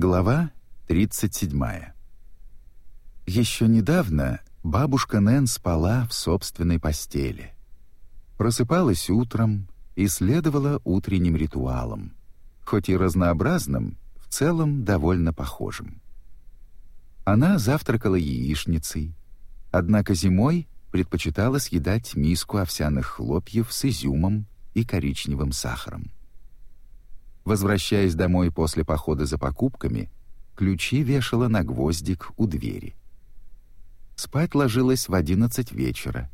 Глава 37. Еще недавно бабушка Нэн спала в собственной постели. Просыпалась утром и следовала утренним ритуалам, хоть и разнообразным, в целом довольно похожим. Она завтракала яичницей, однако зимой предпочитала съедать миску овсяных хлопьев с изюмом и коричневым сахаром. Возвращаясь домой после похода за покупками, ключи вешала на гвоздик у двери. Спать ложилась в одиннадцать вечера,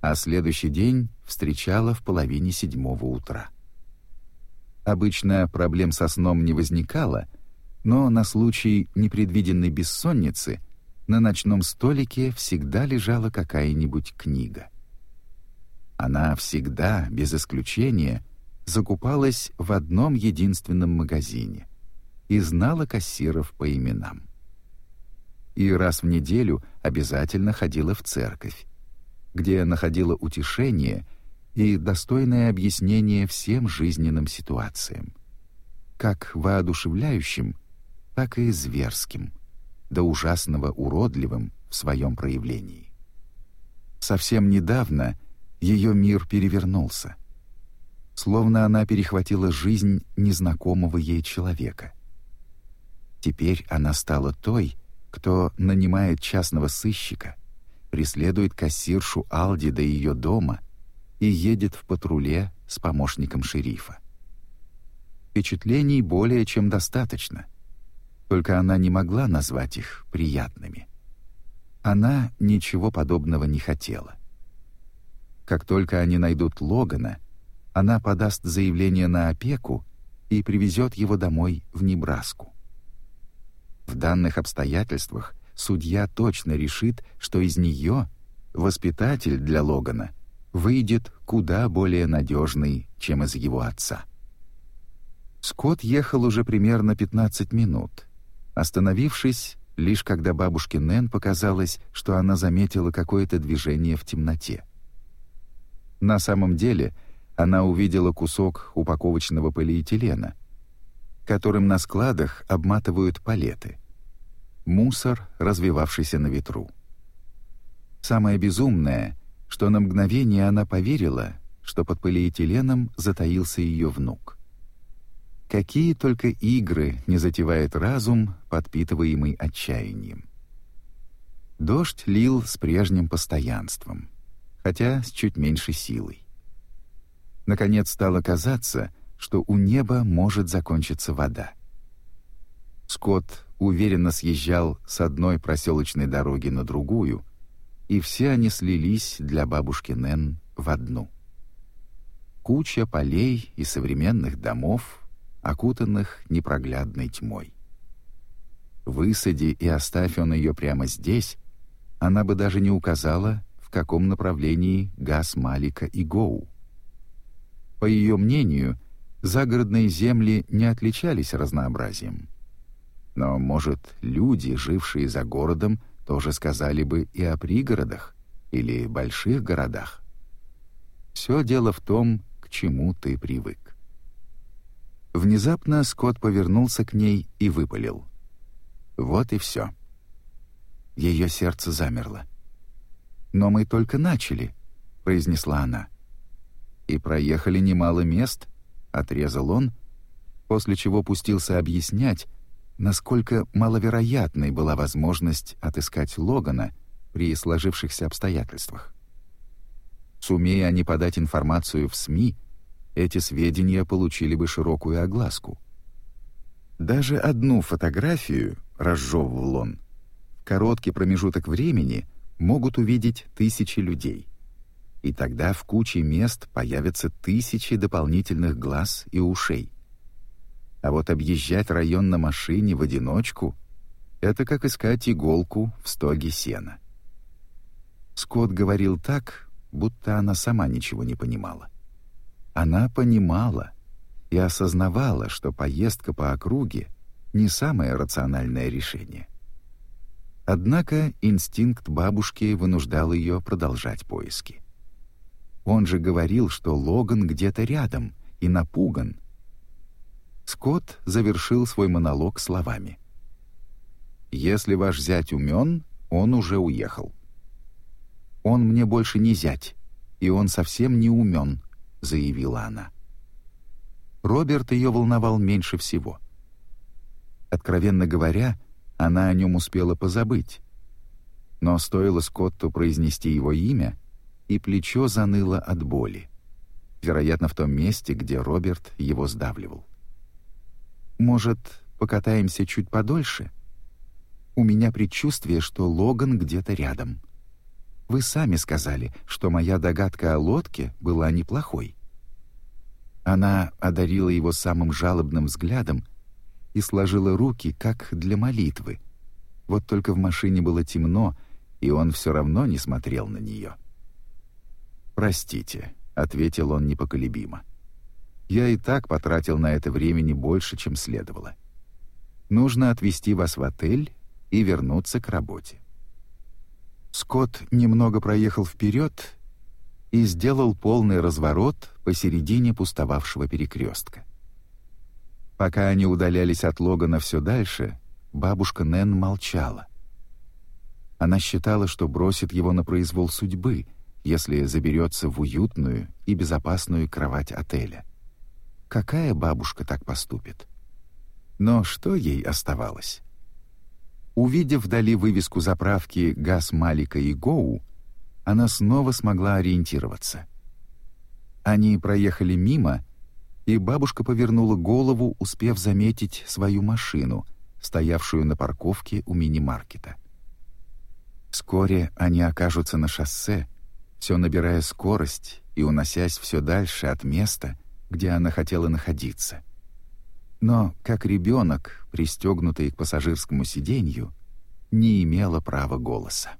а следующий день встречала в половине седьмого утра. Обычно проблем со сном не возникало, но на случай непредвиденной бессонницы на ночном столике всегда лежала какая-нибудь книга. Она всегда, без исключения, закупалась в одном единственном магазине и знала кассиров по именам. И раз в неделю обязательно ходила в церковь, где находила утешение и достойное объяснение всем жизненным ситуациям, как воодушевляющим, так и зверским, до ужасного уродливым в своем проявлении. Совсем недавно ее мир перевернулся — словно она перехватила жизнь незнакомого ей человека. Теперь она стала той, кто нанимает частного сыщика, преследует кассиршу Алди до ее дома и едет в патруле с помощником шерифа. Впечатлений более чем достаточно, только она не могла назвать их приятными. Она ничего подобного не хотела. Как только они найдут Логана, она подаст заявление на опеку и привезет его домой в Небраску. В данных обстоятельствах судья точно решит, что из нее воспитатель для Логана выйдет куда более надежный, чем из его отца. Скотт ехал уже примерно 15 минут, остановившись лишь когда бабушке Нэн показалось, что она заметила какое-то движение в темноте. На самом деле она увидела кусок упаковочного полиэтилена, которым на складах обматывают палеты. Мусор, развивавшийся на ветру. Самое безумное, что на мгновение она поверила, что под полиэтиленом затаился ее внук. Какие только игры не затевает разум, подпитываемый отчаянием. Дождь лил с прежним постоянством, хотя с чуть меньшей силой. Наконец стало казаться, что у неба может закончиться вода. Скотт уверенно съезжал с одной проселочной дороги на другую, и все они слились для бабушки Нэн в одну. Куча полей и современных домов, окутанных непроглядной тьмой. Высади и оставь он ее прямо здесь, она бы даже не указала, в каком направлении газ Малика и Гоу. По ее мнению, загородные земли не отличались разнообразием. Но, может, люди, жившие за городом, тоже сказали бы и о пригородах или больших городах. Все дело в том, к чему ты привык. Внезапно Скотт повернулся к ней и выпалил. Вот и все. Ее сердце замерло. «Но мы только начали», — произнесла она и проехали немало мест», — отрезал он, после чего пустился объяснять, насколько маловероятной была возможность отыскать Логана при сложившихся обстоятельствах. Сумея они подать информацию в СМИ, эти сведения получили бы широкую огласку. Даже одну фотографию, разжевывал он, в короткий промежуток времени могут увидеть тысячи людей — и тогда в куче мест появятся тысячи дополнительных глаз и ушей. А вот объезжать район на машине в одиночку — это как искать иголку в стоге сена. Скотт говорил так, будто она сама ничего не понимала. Она понимала и осознавала, что поездка по округе — не самое рациональное решение. Однако инстинкт бабушки вынуждал ее продолжать поиски. Он же говорил, что Логан где-то рядом и напуган. Скотт завершил свой монолог словами. «Если ваш зять умен, он уже уехал». «Он мне больше не зять, и он совсем не умен», — заявила она. Роберт ее волновал меньше всего. Откровенно говоря, она о нем успела позабыть. Но стоило Скотту произнести его имя, и плечо заныло от боли. Вероятно, в том месте, где Роберт его сдавливал. «Может, покатаемся чуть подольше? У меня предчувствие, что Логан где-то рядом. Вы сами сказали, что моя догадка о лодке была неплохой». Она одарила его самым жалобным взглядом и сложила руки, как для молитвы. Вот только в машине было темно, и он все равно не смотрел на нее. «Простите», — ответил он непоколебимо. «Я и так потратил на это времени больше, чем следовало. Нужно отвезти вас в отель и вернуться к работе». Скотт немного проехал вперед и сделал полный разворот посередине пустовавшего перекрестка. Пока они удалялись от Логана все дальше, бабушка Нэн молчала. Она считала, что бросит его на произвол судьбы, если заберется в уютную и безопасную кровать отеля. Какая бабушка так поступит? Но что ей оставалось? Увидев вдали вывеску заправки «Газ Малика и Гоу», она снова смогла ориентироваться. Они проехали мимо, и бабушка повернула голову, успев заметить свою машину, стоявшую на парковке у мини-маркета. Вскоре они окажутся на шоссе, все набирая скорость и уносясь все дальше от места, где она хотела находиться. Но, как ребенок, пристегнутый к пассажирскому сиденью, не имела права голоса.